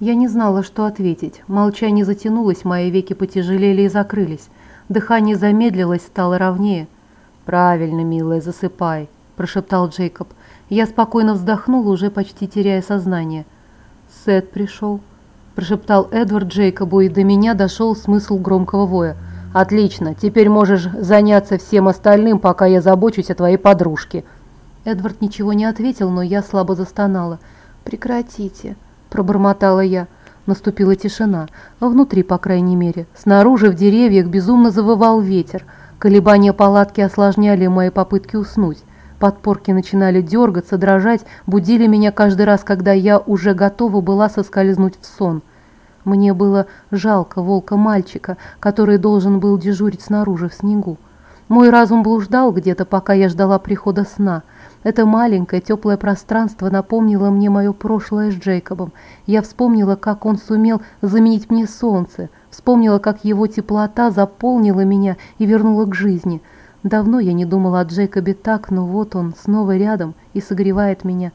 Я не знала, что ответить. Молчание затянулось, мои веки потяжелели и закрылись. Дыхание замедлилось, стало ровнее. «Правильно, милая, засыпай», – прошептал Джейкоб. Я спокойно вздохнула, уже почти теряя сознание. «Сет пришел», – прошептал Эдвард Джейкобу, и до меня дошел смысл громкого воя. «Отлично, теперь можешь заняться всем остальным, пока я забочусь о твоей подружке». Эдвард ничего не ответил, но я слабо застонала. «Прекратите», – пробормотала я. Наступила тишина. Внутри, по крайней мере. Снаружи, в деревьях, безумно завывал ветер. Колебания палатки осложняли мои попытки уснуть. Подпорки начинали дергаться, дрожать, будили меня каждый раз, когда я уже готова была соскользнуть в сон. Мне было жалко волка-мальчика, который должен был дежурить снаружи в снегу. Мой разум блуждал где-то, пока я ждала прихода сна – это маленькое теплое пространство напомнило мне мое прошлое с Джейкобом. Я вспомнила, как он сумел заменить мне солнце, вспомнила, как его теплота заполнила меня и вернула к жизни. Давно я не думала о Джейкобе так, но вот он снова рядом и согревает меня.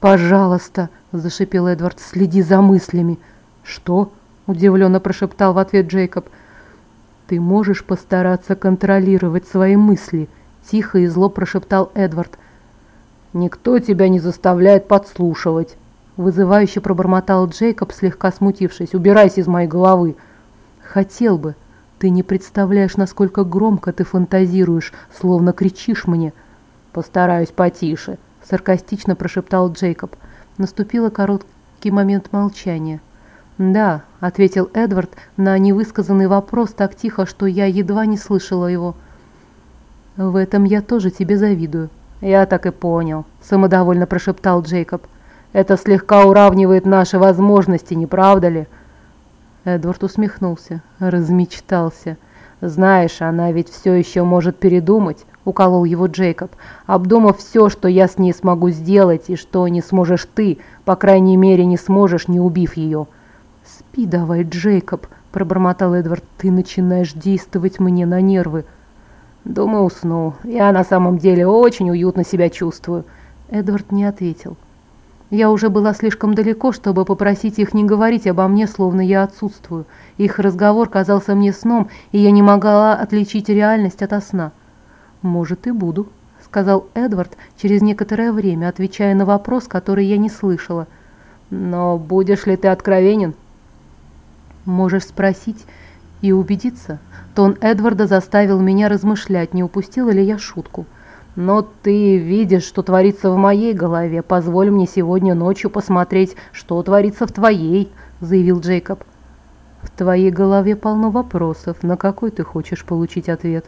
«Пожалуйста», – зашипел Эдвард, – «следи за мыслями». «Что?» – удивленно прошептал в ответ Джейкоб. «Ты можешь постараться контролировать свои мысли», – тихо и зло прошептал Эдвард. «Никто тебя не заставляет подслушивать», — вызывающе пробормотал Джейкоб, слегка смутившись. «Убирайся из моей головы». «Хотел бы. Ты не представляешь, насколько громко ты фантазируешь, словно кричишь мне». «Постараюсь потише», — саркастично прошептал Джейкоб. Наступил короткий момент молчания. «Да», — ответил Эдвард на невысказанный вопрос так тихо, что я едва не слышала его. «В этом я тоже тебе завидую», «Я так и понял», – самодовольно прошептал Джейкоб. «Это слегка уравнивает наши возможности, не правда ли?» Эдвард усмехнулся, размечтался. «Знаешь, она ведь все еще может передумать», — уколол его Джейкоб, «обдумав все, что я с ней смогу сделать, и что не сможешь ты, по крайней мере, не сможешь, не убив ее». «Спи давай, Джейкоб», — пробормотал Эдвард, — «ты начинаешь действовать мне на нервы». «Думаю, усну. Я на самом деле очень уютно себя чувствую». Эдвард не ответил. Я уже была слишком далеко, чтобы попросить их не говорить обо мне, словно я отсутствую. Их разговор казался мне сном, и я не могла отличить реальность от сна. «Может, и буду», — сказал Эдвард через некоторое время, отвечая на вопрос, который я не слышала. «Но будешь ли ты откровенен?» «Можешь спросить и убедиться». Тон Эдварда заставил меня размышлять, не упустила ли я шутку. «Но ты видишь, что творится в моей голове. Позволь мне сегодня ночью посмотреть, что творится в твоей», — заявил Джейкоб. «В твоей голове полно вопросов. На какой ты хочешь получить ответ?»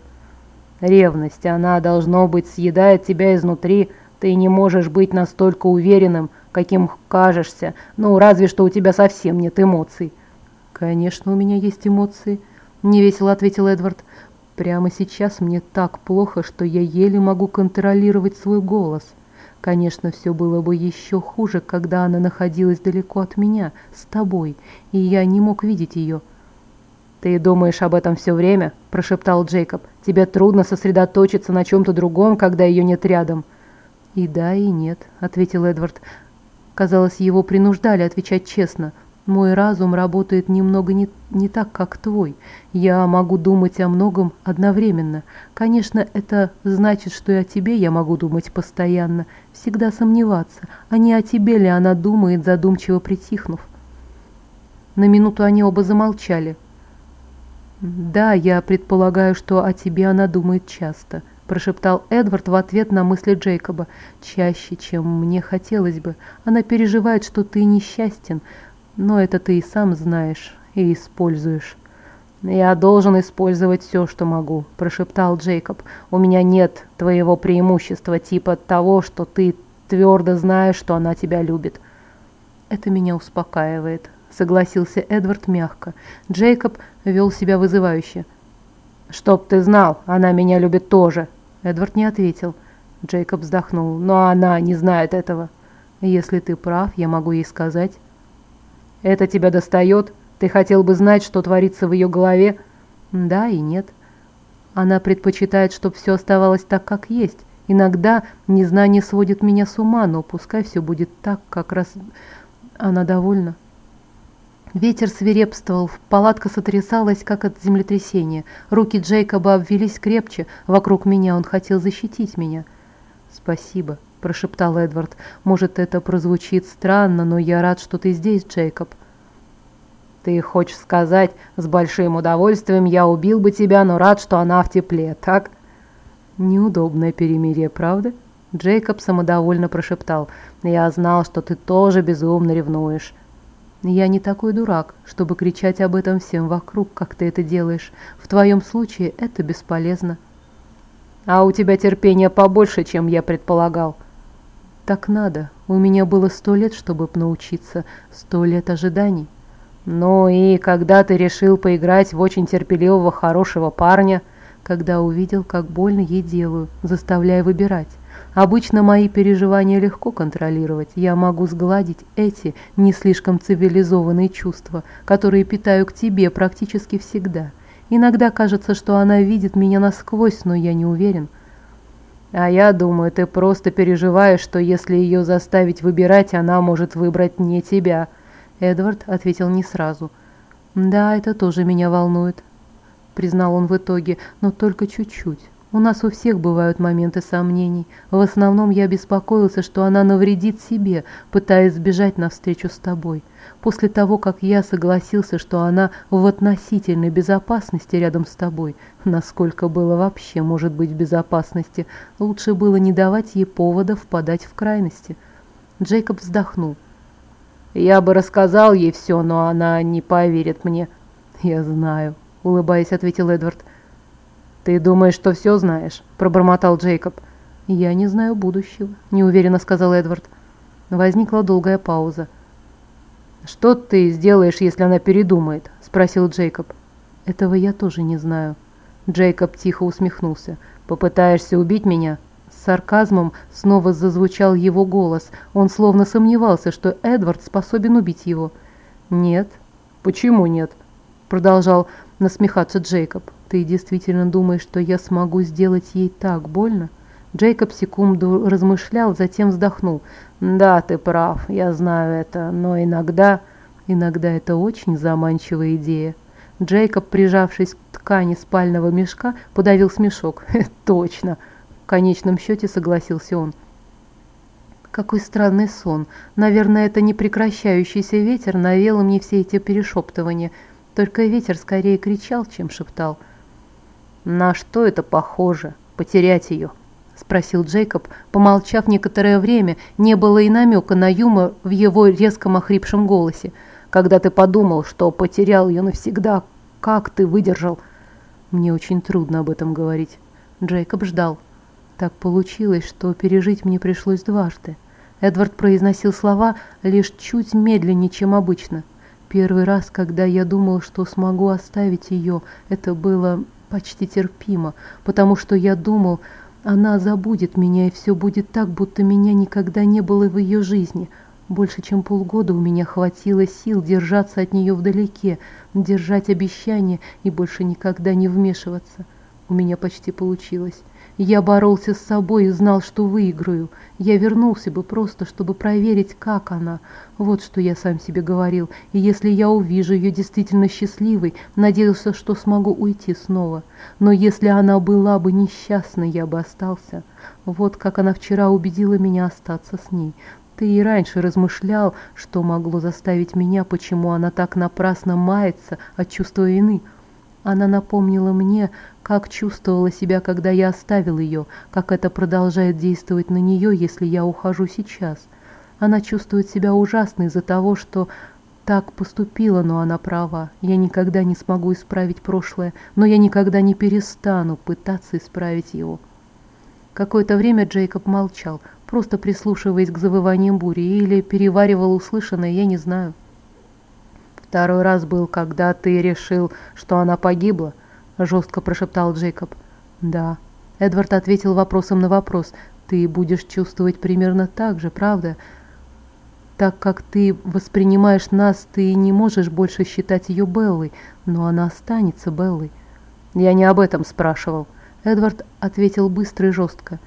«Ревность, она, должно быть, съедает тебя изнутри. Ты не можешь быть настолько уверенным, каким кажешься. Ну, разве что у тебя совсем нет эмоций». «Конечно, у меня есть эмоции». Невесело ответил Эдвард. Прямо сейчас мне так плохо, что я еле могу контролировать свой голос. Конечно, все было бы еще хуже, когда она находилась далеко от меня, с тобой, и я не мог видеть ее. «Ты думаешь об этом все время?» – прошептал Джейкоб. «Тебе трудно сосредоточиться на чем-то другом, когда ее нет рядом». «И да, и нет», – ответил Эдвард. Казалось, его принуждали отвечать честно – мой разум работает немного не, не так, как твой. Я могу думать о многом одновременно. Конечно, это значит, что и о тебе я могу думать постоянно, всегда сомневаться, а не о тебе ли она думает, задумчиво притихнув. На минуту они оба замолчали. «Да, я предполагаю, что о тебе она думает часто», – прошептал Эдвард в ответ на мысли Джейкоба. «Чаще, чем мне хотелось бы. Она переживает, что ты несчастен, но это ты и сам знаешь и используешь. «Я должен использовать все, что могу», – прошептал Джейкоб. «У меня нет твоего преимущества, типа того, что ты твердо знаешь, что она тебя любит». «Это меня успокаивает», – согласился Эдвард мягко. Джейкоб вел себя вызывающе. «Чтоб ты знал, она меня любит тоже». Эдвард не ответил. Джейкоб вздохнул. «Но она не знает этого». «Если ты прав, я могу ей сказать». Это тебя достает? Ты хотел бы знать, что творится в ее голове? Да и нет. Она предпочитает, чтобы все оставалось так, как есть. Иногда незнание сводит меня с ума, но пускай все будет так, как раз она довольна. Ветер свирепствовал, палатка сотрясалась, как от землетрясения. Руки Джейкоба обвелись крепче, вокруг меня он хотел защитить меня. «Спасибо», – прошептал Эдвард. «Может, это прозвучит странно, но я рад, что ты здесь, Джейкоб». «Ты хочешь сказать, с большим удовольствием я убил бы тебя, но рад, что она в тепле, так?» «Неудобное перемирие, правда?» Джейкоб самодовольно прошептал. «Я знал, что ты тоже безумно ревнуешь». Я не такой дурак, чтобы кричать об этом всем вокруг, как ты это делаешь. В твоем случае это бесполезно. А у тебя терпения побольше, чем я предполагал. Так надо. У меня было сто лет, чтобы научиться. Сто лет ожиданий. Ну и когда ты решил поиграть в очень терпеливого, хорошего парня? Когда увидел, как больно ей делаю, заставляя выбирать. Обычно мои переживания легко контролировать. Я могу сгладить эти не слишком цивилизованные чувства, которые питаю к тебе практически всегда. Иногда кажется, что она видит меня насквозь, но я не уверен. А я думаю, ты просто переживаешь, что если ее заставить выбирать, она может выбрать не тебя. Эдвард ответил не сразу. Да, это тоже меня волнует, признал он в итоге, но только чуть-чуть. У нас у всех бывают моменты сомнений. В основном я беспокоился, что она навредит себе, пытаясь сбежать навстречу с тобой. После того, как я согласился, что она в относительной безопасности рядом с тобой, насколько было вообще может быть в безопасности, лучше было не давать ей повода впадать в крайности. Джейкоб вздохнул. «Я бы рассказал ей все, но она не поверит мне». «Я знаю», — улыбаясь, ответил Эдвард. «Ты думаешь, что все знаешь?» – пробормотал Джейкоб. «Я не знаю будущего», – неуверенно сказал Эдвард. Возникла долгая пауза. «Что ты сделаешь, если она передумает?» – спросил Джейкоб. «Этого я тоже не знаю». Джейкоб тихо усмехнулся. «Попытаешься убить меня?» С сарказмом снова зазвучал его голос. Он словно сомневался, что Эдвард способен убить его. «Нет». «Почему нет?» Продолжал насмехаться Джейкоб. «Ты действительно думаешь, что я смогу сделать ей так больно?» Джейкоб секунду размышлял, затем вздохнул. «Да, ты прав, я знаю это, но иногда...» «Иногда это очень заманчивая идея». Джейкоб, прижавшись к ткани спального мешка, подавил смешок. «Точно!» В конечном счете согласился он. Какой странный сон. Наверное, это непрекращающийся ветер навел мне все эти перешептывания. Только ветер скорее кричал, чем шептал. «На что это похоже? Потерять ее?» – спросил Джейкоб, помолчав некоторое время, не было и намека на юмор в его резком охрипшем голосе. «Когда ты подумал, что потерял ее навсегда, как ты выдержал?» «Мне очень трудно об этом говорить». Джейкоб ждал. Так получилось, что пережить мне пришлось дважды. Эдвард произносил слова лишь чуть медленнее, чем обычно. Первый раз, когда я думал, что смогу оставить ее, это было почти терпимо, потому что я думал, она забудет меня, и все будет так, будто меня никогда не было в ее жизни. Больше чем полгода у меня хватило сил держаться от нее вдалеке, держать обещания и больше никогда не вмешиваться. У меня почти получилось. Я боролся с собой и знал, что выиграю. Я вернулся бы просто, чтобы проверить, как она. Вот что я сам себе говорил. И если я увижу ее действительно счастливой, надеялся, что смогу уйти снова. Но если она была бы несчастной, я бы остался. Вот как она вчера убедила меня остаться с ней. Ты и раньше размышлял, что могло заставить меня, почему она так напрасно мается от чувства вины. Она напомнила мне, как чувствовала себя, когда я оставил ее, как это продолжает действовать на нее, если я ухожу сейчас. Она чувствует себя ужасно из-за того, что так поступила, но она права. Я никогда не смогу исправить прошлое, но я никогда не перестану пытаться исправить его. Какое-то время Джейкоб молчал, просто прислушиваясь к завываниям бури, или переваривал услышанное, я не знаю. Второй раз был, когда ты решил, что она погибла, — жестко прошептал Джейкоб. «Да». Эдвард ответил вопросом на вопрос. «Ты будешь чувствовать примерно так же, правда? Так как ты воспринимаешь нас, ты не можешь больше считать ее Беллой, но она останется Беллой». «Я не об этом спрашивал». Эдвард ответил быстро и жестко.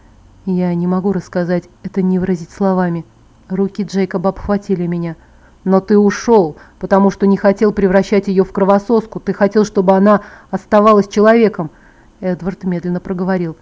«Я не могу рассказать, это не выразить словами». Руки Джейкоба обхватили меня. Но ты ушел, потому что не хотел превращать ее в кровососку. Ты хотел, чтобы она оставалась человеком. Эдвард медленно проговорил.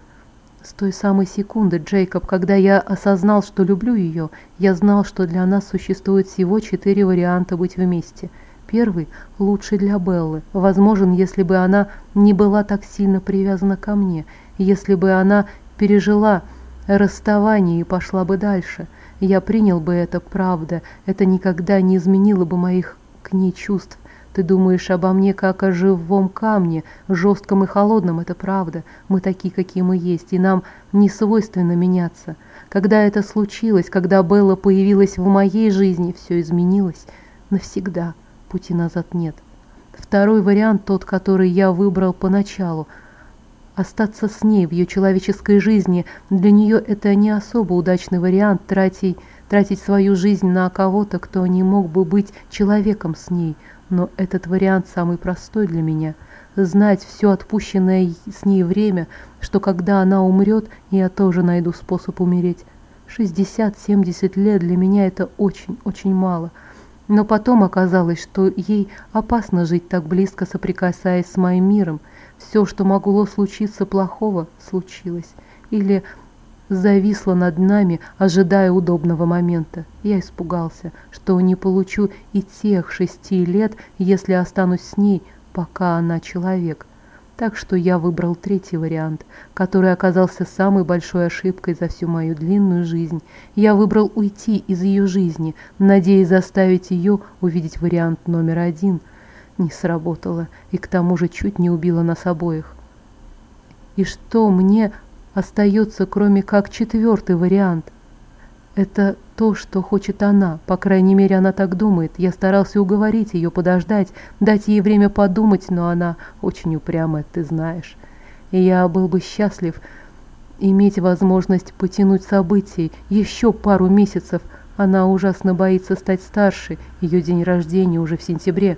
С той самой секунды, Джейкоб, когда я осознал, что люблю ее, я знал, что для нас существует всего четыре варианта быть вместе. Первый – лучший для Беллы. Возможен, если бы она не была так сильно привязана ко мне, если бы она пережила расставание и пошла бы дальше – я принял бы это, правда, это никогда не изменило бы моих к ней чувств. Ты думаешь обо мне как о живом камне, жестком и холодном, это правда. Мы такие, какие мы есть, и нам не свойственно меняться. Когда это случилось, когда Белла появилась в моей жизни, все изменилось навсегда. Пути назад нет. Второй вариант, тот, который я выбрал поначалу – Остаться с ней в ее человеческой жизни, для нее это не особо удачный вариант тратить, тратить свою жизнь на кого-то, кто не мог бы быть человеком с ней. Но этот вариант самый простой для меня. Знать все отпущенное с ней время, что когда она умрет, я тоже найду способ умереть. 60-70 лет для меня это очень-очень мало. Но потом оказалось, что ей опасно жить так близко, соприкасаясь с моим миром – все, что могло случиться плохого, случилось. Или зависло над нами, ожидая удобного момента. Я испугался, что не получу и тех шести лет, если останусь с ней, пока она человек. Так что я выбрал третий вариант, который оказался самой большой ошибкой за всю мою длинную жизнь. Я выбрал уйти из ее жизни, надеясь заставить ее увидеть вариант номер один – не сработало и к тому же чуть не убило нас обоих. И что мне остается, кроме как четвертый вариант? Это то, что хочет она, по крайней мере, она так думает. Я старался уговорить ее подождать, дать ей время подумать, но она очень упрямая, ты знаешь. И я был бы счастлив иметь возможность потянуть события еще пару месяцев. Она ужасно боится стать старше, ее день рождения уже в сентябре.